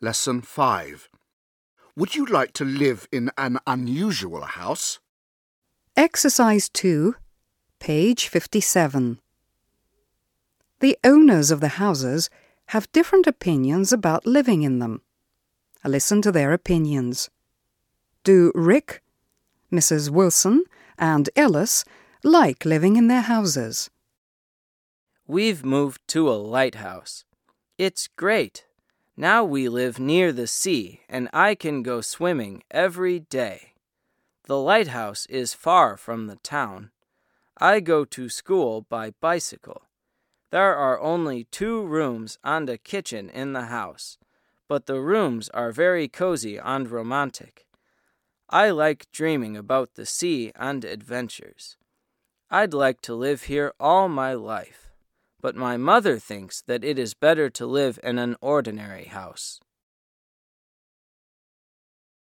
Lesson 5. Would you like to live in an unusual house? Exercise 2, page 57. The owners of the houses have different opinions about living in them. Listen to their opinions. Do Rick, Mrs. Wilson, and Ellis like living in their houses? We've moved to a lighthouse. It's great. Now we live near the sea, and I can go swimming every day. The lighthouse is far from the town. I go to school by bicycle. There are only two rooms and a kitchen in the house, but the rooms are very cozy and romantic. I like dreaming about the sea and adventures. I'd like to live here all my life, but my mother thinks that it is better to live in an ordinary house.